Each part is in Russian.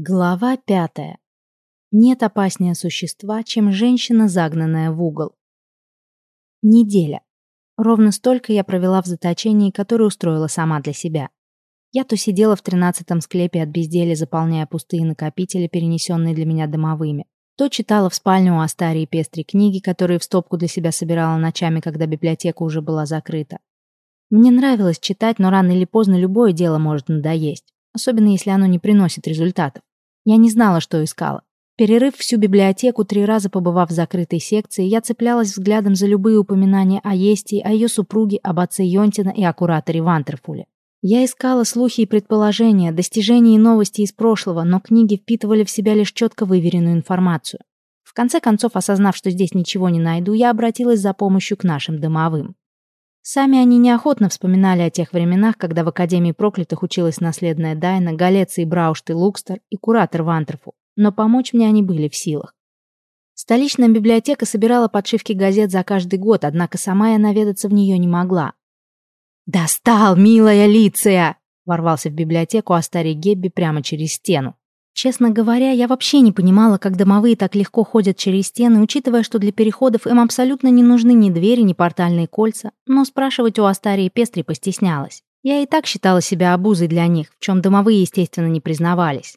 Глава пятая. Нет опаснее существа, чем женщина, загнанная в угол. Неделя. Ровно столько я провела в заточении, которое устроила сама для себя. Я то сидела в тринадцатом склепе от безделия, заполняя пустые накопители, перенесенные для меня домовыми, то читала в спальню у Астарии пестри книги, которые в стопку для себя собирала ночами, когда библиотека уже была закрыта. Мне нравилось читать, но рано или поздно любое дело может надоесть, особенно если оно не приносит результатов. Я не знала, что искала. Перерыв всю библиотеку, три раза побывав в закрытой секции, я цеплялась взглядом за любые упоминания о Есте, о ее супруге, об отце Йонтина и о кураторе Вантерфуле. Я искала слухи и предположения, достижения и новости из прошлого, но книги впитывали в себя лишь четко выверенную информацию. В конце концов, осознав, что здесь ничего не найду, я обратилась за помощью к нашим домовым. Сами они неохотно вспоминали о тех временах, когда в Академии проклятых училась наследная Дайна, Галеция и Браушт и Лукстер и куратор Вантерфу, но помочь мне они были в силах. Столичная библиотека собирала подшивки газет за каждый год, однако сама я наведаться в нее не могла. «Достал, милая Лиция!» ворвался в библиотеку Астарий Гебби прямо через стену. Честно говоря, я вообще не понимала, как домовые так легко ходят через стены, учитывая, что для переходов им абсолютно не нужны ни двери, ни портальные кольца, но спрашивать у Астарии Пестри постеснялась. Я и так считала себя обузой для них, в чем домовые, естественно, не признавались.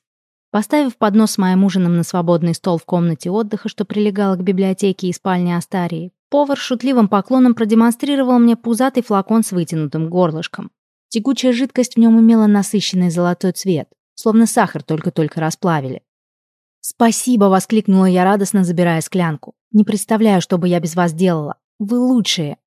Поставив поднос с моим ужином на свободный стол в комнате отдыха, что прилегала к библиотеке и спальне Астарии, повар шутливым поклоном продемонстрировал мне пузатый флакон с вытянутым горлышком. Текучая жидкость в нем имела насыщенный золотой цвет словно сахар только-только расплавили. «Спасибо!» — воскликнула я радостно, забирая склянку. «Не представляю, что бы я без вас делала. Вы лучшие!»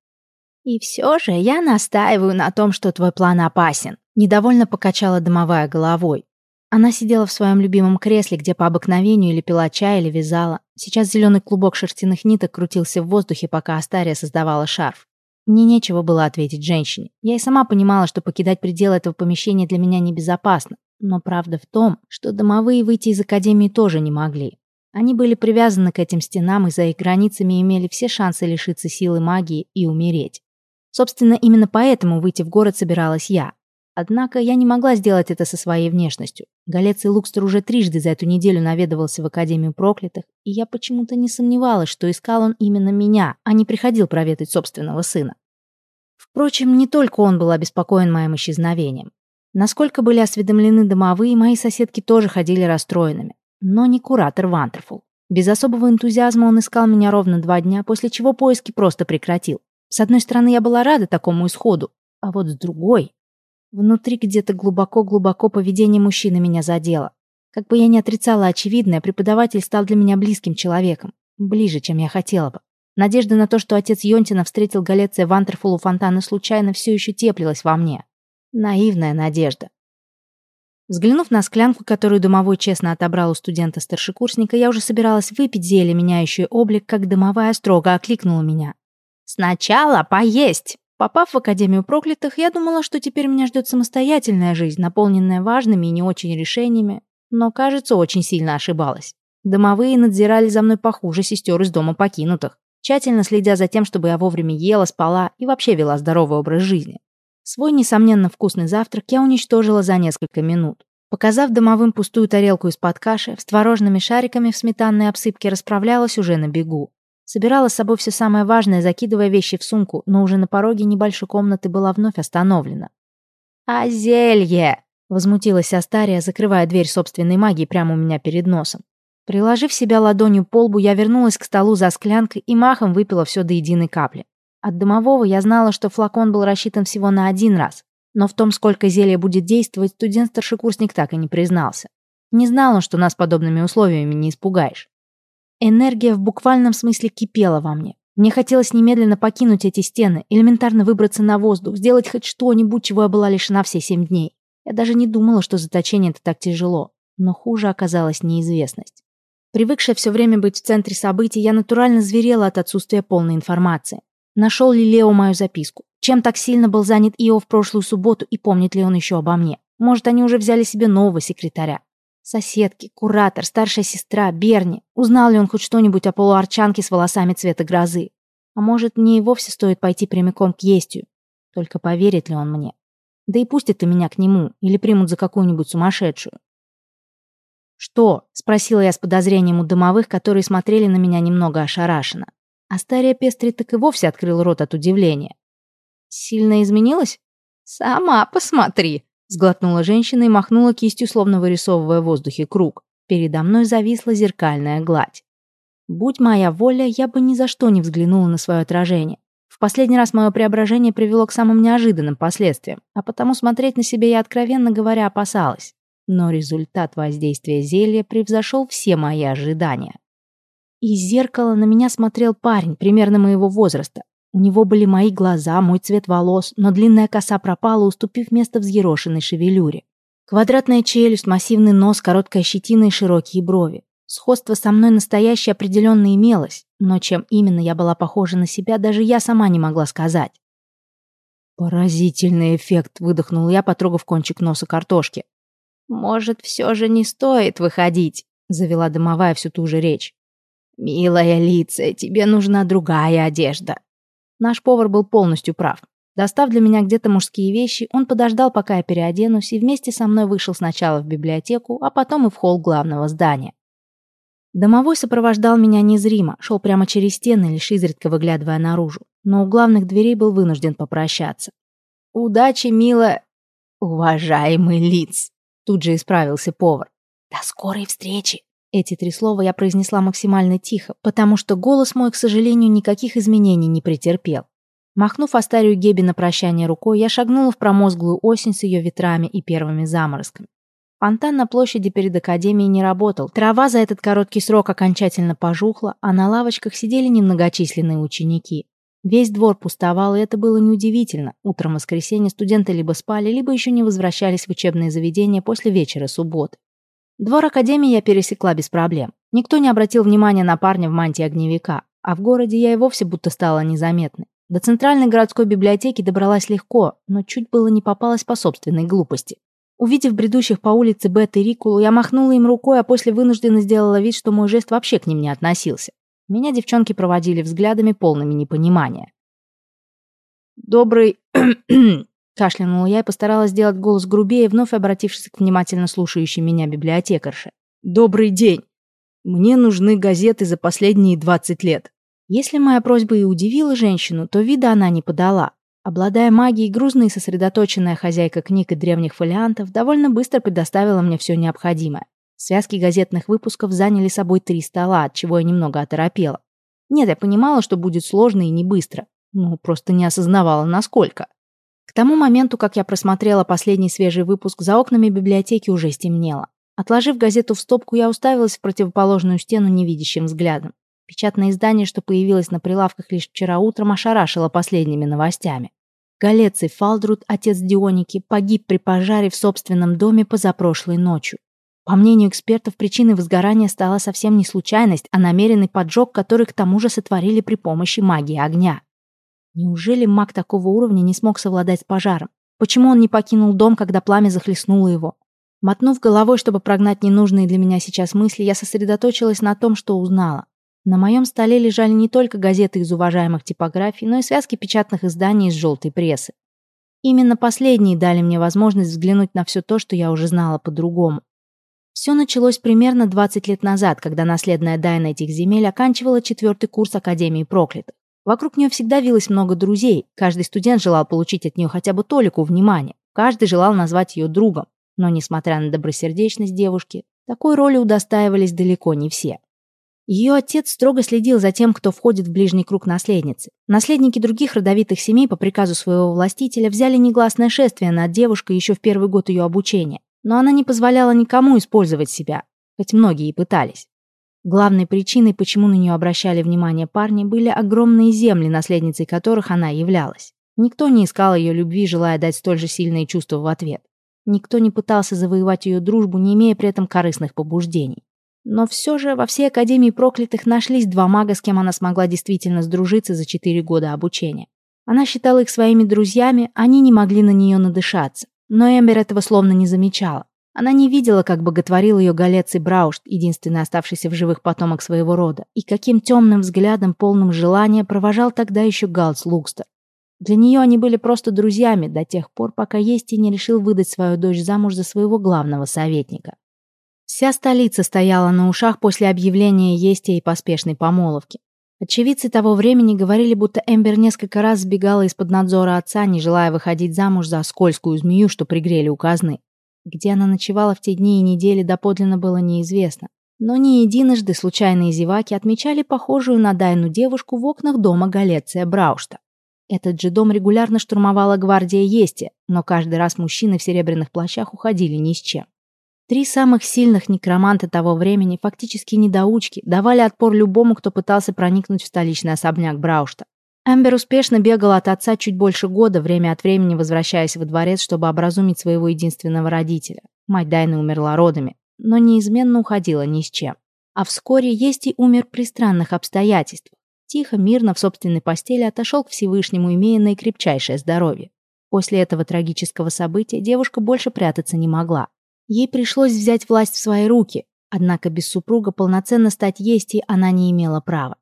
«И все же я настаиваю на том, что твой план опасен», — недовольно покачала домовая головой. Она сидела в своем любимом кресле, где по обыкновению или пила чай, или вязала. Сейчас зеленый клубок шерстяных ниток крутился в воздухе, пока Астария создавала шарф. Мне нечего было ответить женщине. Я и сама понимала, что покидать пределы этого помещения для меня небезопасно. Но правда в том, что домовые выйти из академии тоже не могли. Они были привязаны к этим стенам и за их границами имели все шансы лишиться силы магии и умереть. Собственно, именно поэтому выйти в город собиралась я. Однако я не могла сделать это со своей внешностью. Галец и Лукстер уже трижды за эту неделю наведывался в Академию проклятых, и я почему-то не сомневалась, что искал он именно меня, а не приходил проведать собственного сына. Впрочем, не только он был обеспокоен моим исчезновением. Насколько были осведомлены домовые, мои соседки тоже ходили расстроенными. Но не куратор Вантерфул. Без особого энтузиазма он искал меня ровно два дня, после чего поиски просто прекратил. С одной стороны, я была рада такому исходу, а вот с другой... Внутри где-то глубоко-глубоко поведение мужчины меня задело. Как бы я ни отрицала очевидное, преподаватель стал для меня близким человеком. Ближе, чем я хотела бы. Надежда на то, что отец Йонтина встретил Галеция Вантерфул у фонтана случайно, все еще теплилась во мне. Наивная надежда. Взглянув на склянку, которую домовой честно отобрал у студента-старшекурсника, я уже собиралась выпить зелье, меняющее облик, как домовая строго окликнула меня. «Сначала поесть!» Попав в Академию проклятых, я думала, что теперь меня ждет самостоятельная жизнь, наполненная важными и не очень решениями, но, кажется, очень сильно ошибалась. Домовые надзирали за мной похуже сестер из дома покинутых, тщательно следя за тем, чтобы я вовремя ела, спала и вообще вела здоровый образ жизни. Свой, несомненно, вкусный завтрак я уничтожила за несколько минут. Показав домовым пустую тарелку из-под каши, с творожными шариками в сметанной обсыпке расправлялась уже на бегу. Собирала с собой все самое важное, закидывая вещи в сумку, но уже на пороге небольшой комнаты была вновь остановлена. «А зелье!» — возмутилась Астария, закрывая дверь собственной магии прямо у меня перед носом. Приложив себя ладонью по лбу, я вернулась к столу за склянкой и махом выпила все до единой капли. От домового я знала, что флакон был рассчитан всего на один раз, но в том, сколько зелья будет действовать, студент-старшекурсник так и не признался. Не знал он, что нас подобными условиями не испугаешь. Энергия в буквальном смысле кипела во мне. Мне хотелось немедленно покинуть эти стены, элементарно выбраться на воздух, сделать хоть что-нибудь, чего я была лишена все семь дней. Я даже не думала, что заточение это так тяжело. Но хуже оказалась неизвестность. Привыкшая все время быть в центре событий, я натурально зверела от отсутствия полной информации. Нашел ли Лео мою записку? Чем так сильно был занят Ио в прошлую субботу и помнит ли он еще обо мне? Может, они уже взяли себе нового секретаря? Соседки, куратор, старшая сестра, Берни. Узнал ли он хоть что-нибудь о полуарчанке с волосами цвета грозы? А может, мне и вовсе стоит пойти прямиком к Естью? Только поверит ли он мне? Да и пустят и меня к нему, или примут за какую-нибудь сумасшедшую. «Что?» — спросила я с подозрением у домовых, которые смотрели на меня немного ошарашенно. Астария Пестри так и вовсе открыл рот от удивления. «Сильно изменилась?» «Сама посмотри!» — сглотнула женщина и махнула кистью, словно вырисовывая в воздухе круг. Передо мной зависла зеркальная гладь. Будь моя воля, я бы ни за что не взглянула на свое отражение. В последний раз мое преображение привело к самым неожиданным последствиям, а потому смотреть на себя я, откровенно говоря, опасалась. Но результат воздействия зелья превзошел все мои ожидания. Из зеркала на меня смотрел парень, примерно моего возраста. У него были мои глаза, мой цвет волос, но длинная коса пропала, уступив место взъерошенной шевелюре. Квадратная челюсть, массивный нос, короткая щетина и широкие брови. Сходство со мной настоящее определенно имелось, но чем именно я была похожа на себя, даже я сама не могла сказать. «Поразительный эффект», — выдохнул я, потрогав кончик носа картошки. «Может, все же не стоит выходить», — завела дымовая всю ту же речь. «Милая Лица, тебе нужна другая одежда». Наш повар был полностью прав. Достав для меня где-то мужские вещи, он подождал, пока я переоденусь, и вместе со мной вышел сначала в библиотеку, а потом и в холл главного здания. Домовой сопровождал меня незримо, шел прямо через стены, лишь изредка выглядывая наружу, но у главных дверей был вынужден попрощаться. «Удачи, мило... уважаемый лиц!» Тут же исправился повар. «До скорой встречи!» Эти три слова я произнесла максимально тихо, потому что голос мой, к сожалению, никаких изменений не претерпел. Махнув Астарию Геби на прощание рукой, я шагнула в промозглую осень с ее ветрами и первыми заморозками. Фонтан на площади перед академией не работал. Трава за этот короткий срок окончательно пожухла, а на лавочках сидели немногочисленные ученики. Весь двор пустовал, и это было неудивительно. Утром в воскресенье студенты либо спали, либо еще не возвращались в учебные заведения после вечера субботы. Двор Академии я пересекла без проблем. Никто не обратил внимания на парня в мантии огневика, а в городе я и вовсе будто стала незаметной. До центральной городской библиотеки добралась легко, но чуть было не попалась по собственной глупости. Увидев бредущих по улице Бет и Рикулу, я махнула им рукой, а после вынужденно сделала вид, что мой жест вообще к ним не относился. Меня девчонки проводили взглядами, полными непонимания. «Добрый...» Кашлянула я и постаралась сделать голос грубее, вновь обратившись к внимательно слушающей меня библиотекарше. «Добрый день! Мне нужны газеты за последние 20 лет». Если моя просьба и удивила женщину, то вида она не подала. Обладая магией, грузная и сосредоточенная хозяйка книг и древних фолиантов довольно быстро предоставила мне все необходимое. Связки газетных выпусков заняли собой три стола, от чего я немного оторопела. Нет, я понимала, что будет сложно и не быстро. Ну, просто не осознавала, насколько. К тому моменту, как я просмотрела последний свежий выпуск, за окнами библиотеки уже стемнело. Отложив газету в стопку, я уставилась в противоположную стену невидящим взглядом. Печатное издание, что появилось на прилавках лишь вчера утром, ошарашило последними новостями. Галеций Фалдрут, отец Дионики, погиб при пожаре в собственном доме позапрошлой ночью. По мнению экспертов, причиной возгорания стала совсем не случайность, а намеренный поджог, который к тому же сотворили при помощи магии огня. Неужели маг такого уровня не смог совладать с пожаром? Почему он не покинул дом, когда пламя захлестнуло его? Мотнув головой, чтобы прогнать ненужные для меня сейчас мысли, я сосредоточилась на том, что узнала. На моем столе лежали не только газеты из уважаемых типографий, но и связки печатных изданий из желтой прессы. Именно последние дали мне возможность взглянуть на все то, что я уже знала по-другому. Все началось примерно 20 лет назад, когда наследная Дайна этих земель оканчивала четвертый курс Академии проклятых. Вокруг нее всегда вилось много друзей, каждый студент желал получить от нее хотя бы толику внимания, каждый желал назвать ее другом. Но, несмотря на добросердечность девушки, такой роли удостаивались далеко не все. Ее отец строго следил за тем, кто входит в ближний круг наследницы. Наследники других родовитых семей по приказу своего властителя взяли негласное шествие над девушкой еще в первый год ее обучения но она не позволяла никому использовать себя, хоть многие и пытались. Главной причиной, почему на нее обращали внимание парни, были огромные земли, наследницей которых она являлась. Никто не искал ее любви, желая дать столь же сильные чувства в ответ. Никто не пытался завоевать ее дружбу, не имея при этом корыстных побуждений. Но все же во всей Академии проклятых нашлись два мага, с кем она смогла действительно сдружиться за четыре года обучения. Она считала их своими друзьями, они не могли на нее надышаться. Но Эмбер этого словно не замечала. Она не видела, как боготворил ее Галец и Браушт, единственный оставшийся в живых потомок своего рода, и каким темным взглядом, полным желания, провожал тогда еще Галц Лукстер. Для нее они были просто друзьями до тех пор, пока Ести не решил выдать свою дочь замуж за своего главного советника. Вся столица стояла на ушах после объявления Ести и поспешной помолвки. Очевидцы того времени говорили, будто Эмбер несколько раз сбегала из-под надзора отца, не желая выходить замуж за скользкую змею, что пригрели у казны. Где она ночевала в те дни и недели, доподлинно было неизвестно. Но не единожды случайные зеваки отмечали похожую на Дайну девушку в окнах дома Галеция Браушта. Этот же дом регулярно штурмовала гвардия Ести, но каждый раз мужчины в серебряных плащах уходили ни с чем. Три самых сильных некроманта того времени, фактически недоучки, давали отпор любому, кто пытался проникнуть в столичный особняк Браушта. Эмбер успешно бегала от отца чуть больше года, время от времени возвращаясь во дворец, чтобы образумить своего единственного родителя. Мать Дайны умерла родами, но неизменно уходила ни с чем. А вскоре есть и умер при странных обстоятельствах. Тихо, мирно в собственной постели отошел к Всевышнему, имея наикрепчайшее здоровье. После этого трагического события девушка больше прятаться не могла. Ей пришлось взять власть в свои руки, однако без супруга полноценно стать естей она не имела права.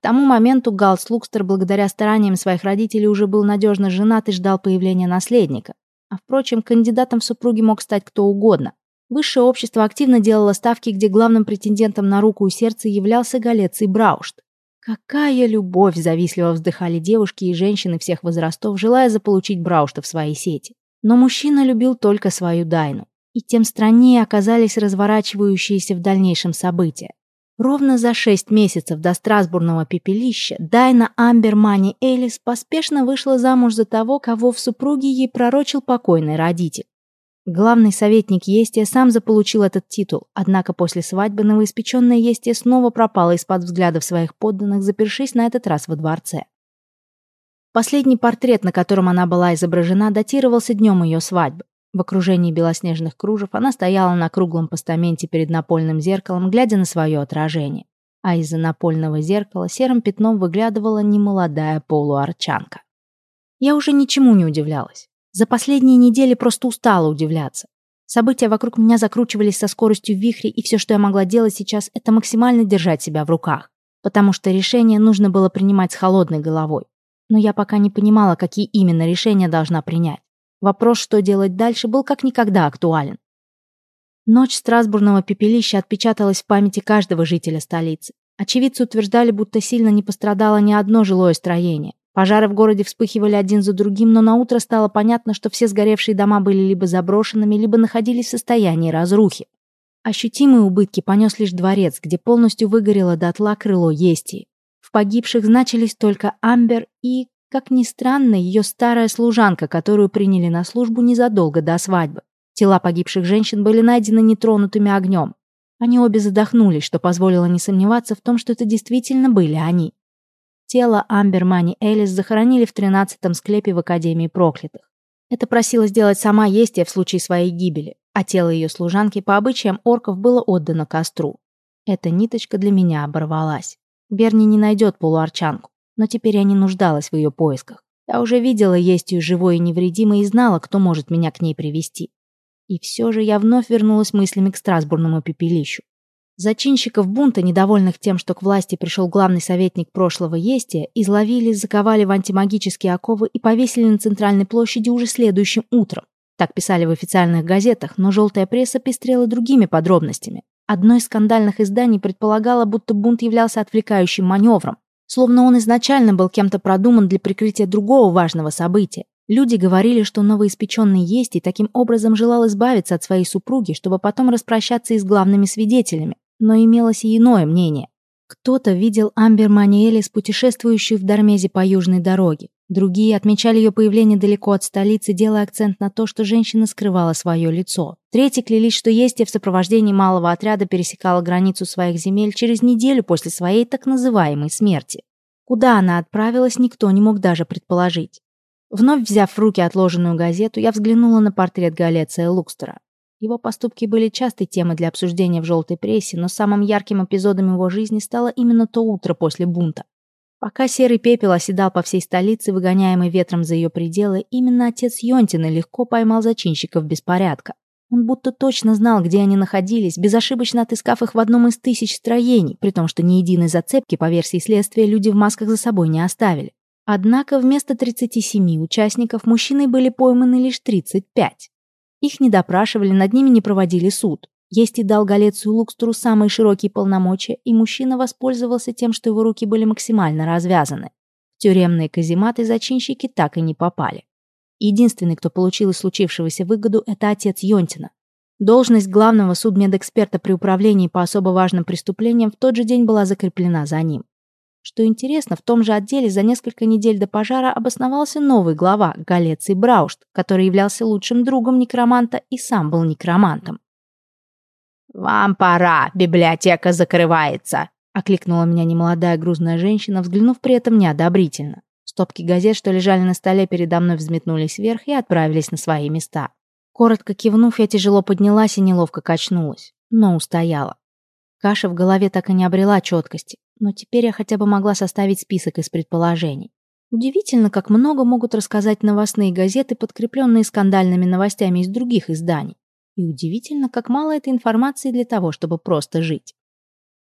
К тому моменту Галс Лукстер благодаря стараниям своих родителей уже был надежно женат и ждал появления наследника. А впрочем, кандидатом в супруги мог стать кто угодно. Высшее общество активно делало ставки, где главным претендентом на руку и сердце являлся Галеций Браушт. Какая любовь, завистливо вздыхали девушки и женщины всех возрастов, желая заполучить Браушта в свои сети. Но мужчина любил только свою Дайну и тем страннее оказались разворачивающиеся в дальнейшем события. Ровно за шесть месяцев до Страсбурного пепелища Дайна Амбер Мани Элис поспешно вышла замуж за того, кого в супруге ей пророчил покойный родитель. Главный советник Естия сам заполучил этот титул, однако после свадьбы новоиспеченная Естия снова пропала из-под взглядов своих подданных, запершись на этот раз во дворце. Последний портрет, на котором она была изображена, датировался днем ее свадьбы. В окружении белоснежных кружев она стояла на круглом постаменте перед напольным зеркалом, глядя на свое отражение. А из-за напольного зеркала серым пятном выглядывала немолодая полуарчанка. Я уже ничему не удивлялась. За последние недели просто устала удивляться. События вокруг меня закручивались со скоростью вихрей, и все, что я могла делать сейчас, это максимально держать себя в руках. Потому что решение нужно было принимать с холодной головой. Но я пока не понимала, какие именно решения должна принять. Вопрос, что делать дальше, был как никогда актуален. Ночь Страсбурного пепелища отпечаталась в памяти каждого жителя столицы. Очевидцы утверждали, будто сильно не пострадало ни одно жилое строение. Пожары в городе вспыхивали один за другим, но на утро стало понятно, что все сгоревшие дома были либо заброшенными, либо находились в состоянии разрухи. Ощутимые убытки понес лишь дворец, где полностью выгорело дотла крыло Естии. В погибших значились только Амбер и, как ни странно, ее старая служанка, которую приняли на службу незадолго до свадьбы. Тела погибших женщин были найдены нетронутыми огнем. Они обе задохнулись, что позволило не сомневаться в том, что это действительно были они. Тело Амбер Мани Элис захоронили в тринадцатом склепе в Академии проклятых. Это просила сделать сама Естия в случае своей гибели, а тело ее служанки по обычаям орков было отдано костру. Эта ниточка для меня оборвалась. Берни не найдет полуарчанку но теперь я не нуждалась в ее поисках. Я уже видела есть ее живой и невредимой и знала, кто может меня к ней привести. И все же я вновь вернулась мыслями к Страсбурному пепелищу. Зачинщиков бунта, недовольных тем, что к власти пришел главный советник прошлого Естия, изловили, заковали в антимагические оковы и повесили на центральной площади уже следующим утром. Так писали в официальных газетах, но желтая пресса пестрела другими подробностями. Одно из скандальных изданий предполагало, будто бунт являлся отвлекающим маневром, Словно он изначально был кем-то продуман для прикрытия другого важного события. Люди говорили, что новоиспеченный есть и таким образом желал избавиться от своей супруги, чтобы потом распрощаться и с главными свидетелями. Но имелось и иное мнение. Кто-то видел Амбер Маниэлис, путешествующую в Дармезе по южной дороге. Другие отмечали ее появление далеко от столицы, делая акцент на то, что женщина скрывала свое лицо. Третьи клялись, что Естия в сопровождении малого отряда пересекала границу своих земель через неделю после своей так называемой смерти. Куда она отправилась, никто не мог даже предположить. Вновь взяв в руки отложенную газету, я взглянула на портрет Галеция Лукстера. Его поступки были частой темой для обсуждения в желтой прессе, но самым ярким эпизодом его жизни стало именно то утро после бунта. Пока серый пепел оседал по всей столице, выгоняемый ветром за ее пределы, именно отец Йонтина легко поймал зачинщиков беспорядка. Он будто точно знал, где они находились, безошибочно отыскав их в одном из тысяч строений, при том, что ни единой зацепки, по версии следствия, люди в масках за собой не оставили. Однако вместо 37 участников мужчины были пойманы лишь 35. Их не допрашивали, над ними не проводили суд. Есть и дал Галецию Лукстру самые широкие полномочия, и мужчина воспользовался тем, что его руки были максимально развязаны. Тюремные казематы зачинщики так и не попали. Единственный, кто получил из случившегося выгоду, это отец Йонтина. Должность главного судмедэксперта при управлении по особо важным преступлениям в тот же день была закреплена за ним. Что интересно, в том же отделе за несколько недель до пожара обосновался новый глава, Галеций Браушт, который являлся лучшим другом некроманта и сам был некромантом. «Вам пора, библиотека закрывается», — окликнула меня немолодая грузная женщина, взглянув при этом неодобрительно. Стопки газет, что лежали на столе, передо мной взметнулись вверх и отправились на свои места. Коротко кивнув, я тяжело поднялась и неловко качнулась, но устояла. Каша в голове так и не обрела четкости, но теперь я хотя бы могла составить список из предположений. Удивительно, как много могут рассказать новостные газеты, подкрепленные скандальными новостями из других изданий. И удивительно, как мало этой информации для того, чтобы просто жить.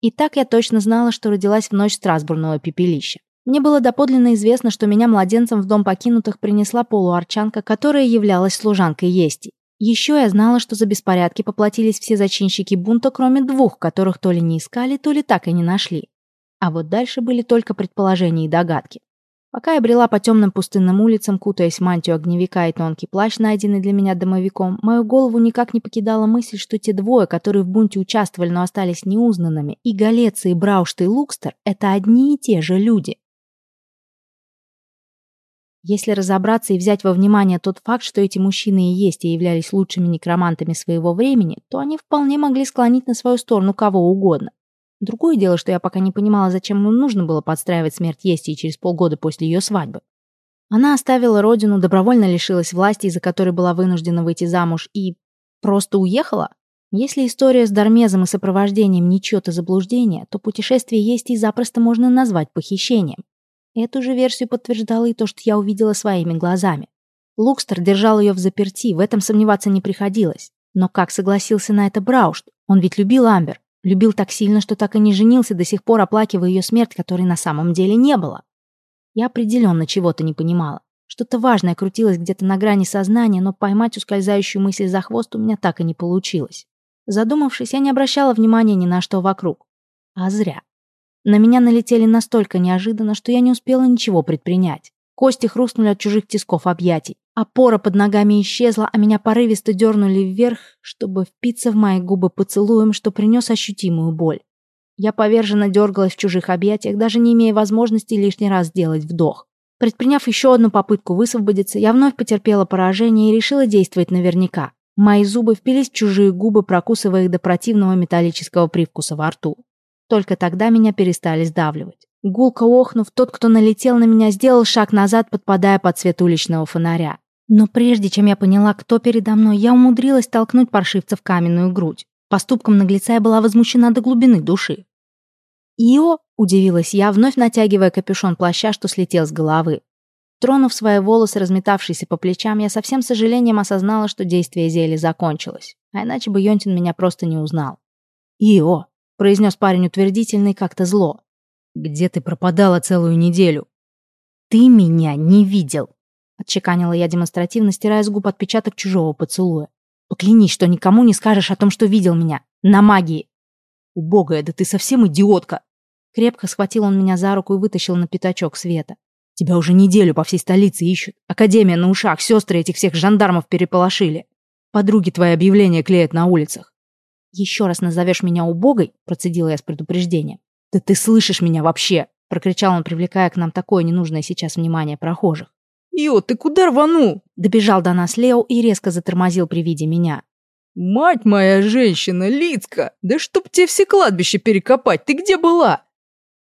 И так я точно знала, что родилась в ночь Страсбурного пепелища. Мне было доподлинно известно, что меня младенцем в дом покинутых принесла полуарчанка, которая являлась служанкой Ести. Еще я знала, что за беспорядки поплатились все зачинщики бунта, кроме двух, которых то ли не искали, то ли так и не нашли. А вот дальше были только предположения и догадки. Пока я брела по темным пустынным улицам, кутаясь в мантию огневика и тонкий плащ, найденный для меня домовиком, мою голову никак не покидала мысль, что те двое, которые в бунте участвовали, но остались неузнанными, и Галеца, и Браушт, и Лукстер — это одни и те же люди. Если разобраться и взять во внимание тот факт, что эти мужчины и есть и являлись лучшими некромантами своего времени, то они вполне могли склонить на свою сторону кого угодно. Другое дело, что я пока не понимала, зачем ему нужно было подстраивать смерть Ести через полгода после ее свадьбы. Она оставила родину, добровольно лишилась власти, из-за которой была вынуждена выйти замуж, и просто уехала? Если история с Дармезом и сопровождением не чье-то заблуждение, то путешествие Ести запросто можно назвать похищением. Эту же версию подтверждало и то, что я увидела своими глазами. Лукстер держал ее в заперти, в этом сомневаться не приходилось. Но как согласился на это Браушт? Он ведь любил Амбер. Любил так сильно, что так и не женился, до сих пор оплакивая ее смерть, которой на самом деле не было. Я определенно чего-то не понимала. Что-то важное крутилось где-то на грани сознания, но поймать ускользающую мысль за хвост у меня так и не получилось. Задумавшись, я не обращала внимания ни на что вокруг. А зря. На меня налетели настолько неожиданно, что я не успела ничего предпринять. Кости хрустнули от чужих тисков объятий. Опора под ногами исчезла, а меня порывисто дернули вверх, чтобы впиться в мои губы поцелуем, что принес ощутимую боль. Я поверженно дергалась в чужих объятиях, даже не имея возможности лишний раз сделать вдох. Предприняв еще одну попытку высвободиться, я вновь потерпела поражение и решила действовать наверняка. Мои зубы впились в чужие губы, прокусывая их до противного металлического привкуса во рту. Только тогда меня перестали сдавливать. Гулко охнув, тот, кто налетел на меня, сделал шаг назад, подпадая под свет уличного фонаря. Но прежде чем я поняла, кто передо мной, я умудрилась толкнуть паршивца в каменную грудь. Поступком наглеца я была возмущена до глубины души. «Ио!» – удивилась я, вновь натягивая капюшон плаща, что слетел с головы. Тронув свои волосы, разметавшиеся по плечам, я со всем сожалением осознала, что действие зелья закончилось. А иначе бы Йонтин меня просто не узнал. «Ио!» произнес парень утвердительно и как-то зло. «Где ты пропадала целую неделю?» «Ты меня не видел!» Отчеканила я демонстративно, стирая с губ отпечаток чужого поцелуя. «Поклянись, что никому не скажешь о том, что видел меня. На магии!» «Убогая, да ты совсем идиотка!» Крепко схватил он меня за руку и вытащил на пятачок света. «Тебя уже неделю по всей столице ищут. Академия на ушах, сестры этих всех жандармов переполошили. Подруги твои объявления клеят на улицах. «Еще раз назовешь меня убогой», — процедила я с предупреждением. «Да ты слышишь меня вообще?» — прокричал он, привлекая к нам такое ненужное сейчас внимание прохожих. «Йо, ты куда рванул?» Добежал до нас Лео и резко затормозил при виде меня. «Мать моя женщина, Лицка! Да чтоб тебе все кладбища перекопать! Ты где была?»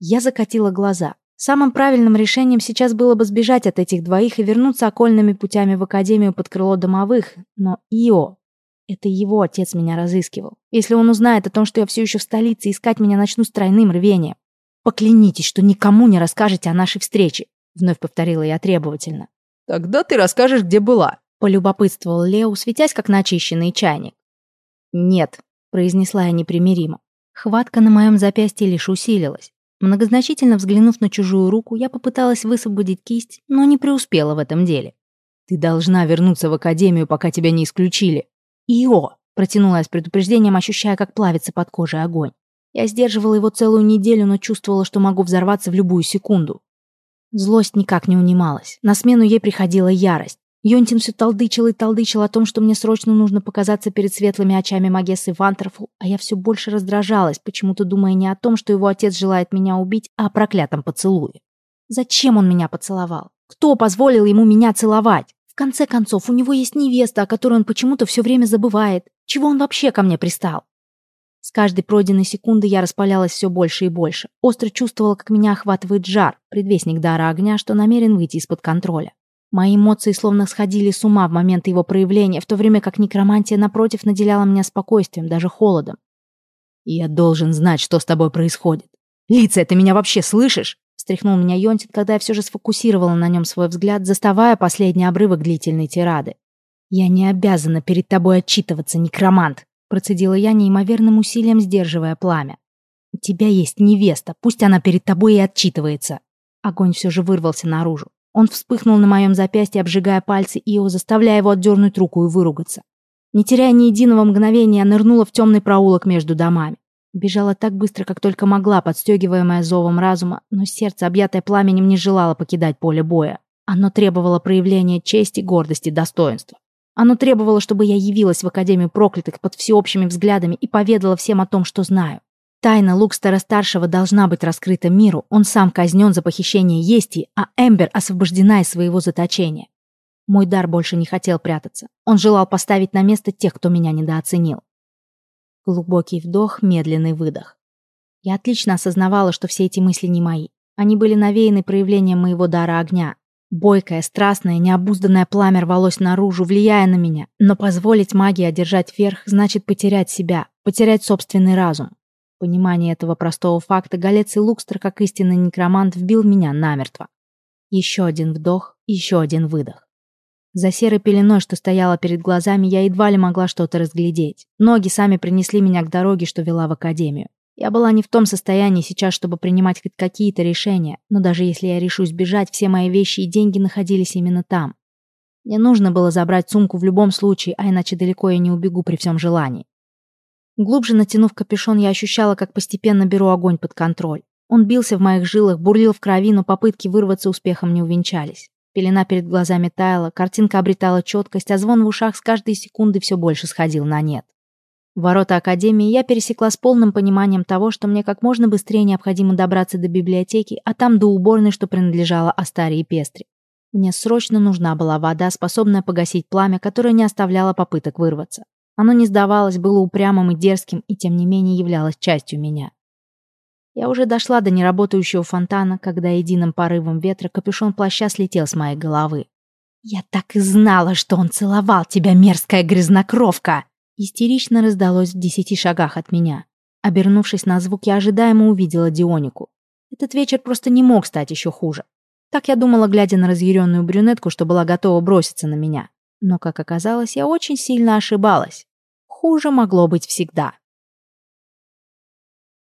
Я закатила глаза. Самым правильным решением сейчас было бы сбежать от этих двоих и вернуться окольными путями в академию под крыло домовых, но Ио это его отец меня разыскивал. Если он узнает о том, что я все еще в столице, искать меня начну с тройным рвением. Поклянитесь, что никому не расскажете о нашей встрече, вновь повторила я требовательно. Тогда ты расскажешь, где была, полюбопытствовал Лео, светясь как начищенный чайник. Нет, произнесла я непримиримо. Хватка на моем запястье лишь усилилась. Многозначительно взглянув на чужую руку, я попыталась высвободить кисть, но не преуспела в этом деле. «Ты должна вернуться в академию, пока тебя не исключили», «Ио!» Протянула я с предупреждением, ощущая, как плавится под кожей огонь. Я сдерживала его целую неделю, но чувствовала, что могу взорваться в любую секунду. Злость никак не унималась. На смену ей приходила ярость. Йонтин все толдычил и толдычил о том, что мне срочно нужно показаться перед светлыми очами Магессы Вантерфул, а я все больше раздражалась, почему-то думая не о том, что его отец желает меня убить, а о проклятом поцелуе. Зачем он меня поцеловал? Кто позволил ему меня целовать? В конце концов, у него есть невеста, о которой он почему-то все время забывает. Чего он вообще ко мне пристал? С каждой пройденной секунды я распалялась все больше и больше. Остро чувствовала, как меня охватывает жар, предвестник дара огня, что намерен выйти из-под контроля. Мои эмоции словно сходили с ума в момент его проявления, в то время как некромантия, напротив, наделяла меня спокойствием, даже холодом. «Я должен знать, что с тобой происходит. Лица, ты меня вообще слышишь?» Встряхнул меня Йонтин, когда я все же сфокусировала на нем свой взгляд, заставая последний обрывок длительной тирады. «Я не обязана перед тобой отчитываться, некромант!» Процедила я неимоверным усилием, сдерживая пламя. «У тебя есть невеста, пусть она перед тобой и отчитывается!» Огонь все же вырвался наружу. Он вспыхнул на моем запястье, обжигая пальцы Ио, заставляя его отдернуть руку и выругаться. Не теряя ни единого мгновения, я нырнула в темный проулок между домами. Бежала так быстро, как только могла, подстегиваемая зовом разума, но сердце, объятое пламенем, не желало покидать поле боя. Оно требовало проявления чести, гордости, достоинства. Оно требовало, чтобы я явилась в Академию проклятых под всеобщими взглядами и поведала всем о том, что знаю. Тайна Лукстера-старшего должна быть раскрыта миру, он сам казнен за похищение Ести, а Эмбер освобождена из своего заточения. Мой дар больше не хотел прятаться. Он желал поставить на место тех, кто меня недооценил. Глубокий вдох, медленный выдох. Я отлично осознавала, что все эти мысли не мои. Они были навеяны проявлением моего дара огня. Бойкое, страстное, необузданное пламя рвалось наружу, влияя на меня. Но позволить магии одержать верх значит потерять себя, потерять собственный разум понимание этого простого факта Галец и Лукстер, как истинный некромант, вбил меня намертво. Еще один вдох, еще один выдох. За серой пеленой, что стояла перед глазами, я едва ли могла что-то разглядеть. Ноги сами принесли меня к дороге, что вела в академию. Я была не в том состоянии сейчас, чтобы принимать хоть какие-то решения, но даже если я решусь бежать, все мои вещи и деньги находились именно там. Мне нужно было забрать сумку в любом случае, а иначе далеко я не убегу при всем желании. Глубже натянув капюшон, я ощущала, как постепенно беру огонь под контроль. Он бился в моих жилах, бурлил в крови, но попытки вырваться успехом не увенчались. Пелена перед глазами таяла, картинка обретала четкость, а звон в ушах с каждой секунды все больше сходил на нет. Ворота Академии я пересекла с полным пониманием того, что мне как можно быстрее необходимо добраться до библиотеки, а там до уборной, что принадлежала Астаре и Пестре. Мне срочно нужна была вода, способная погасить пламя, которое не оставляло попыток вырваться. Оно не сдавалось, было упрямым и дерзким, и тем не менее являлось частью меня. Я уже дошла до неработающего фонтана, когда единым порывом ветра капюшон плаща слетел с моей головы. «Я так и знала, что он целовал тебя, мерзкая грязнокровка!» Истерично раздалось в десяти шагах от меня. Обернувшись на звук, я ожидаемо увидела Дионику. Этот вечер просто не мог стать еще хуже. Так я думала, глядя на разъяренную брюнетку, что была готова броситься на меня. Но, как оказалось, я очень сильно ошибалась. Хуже могло быть всегда.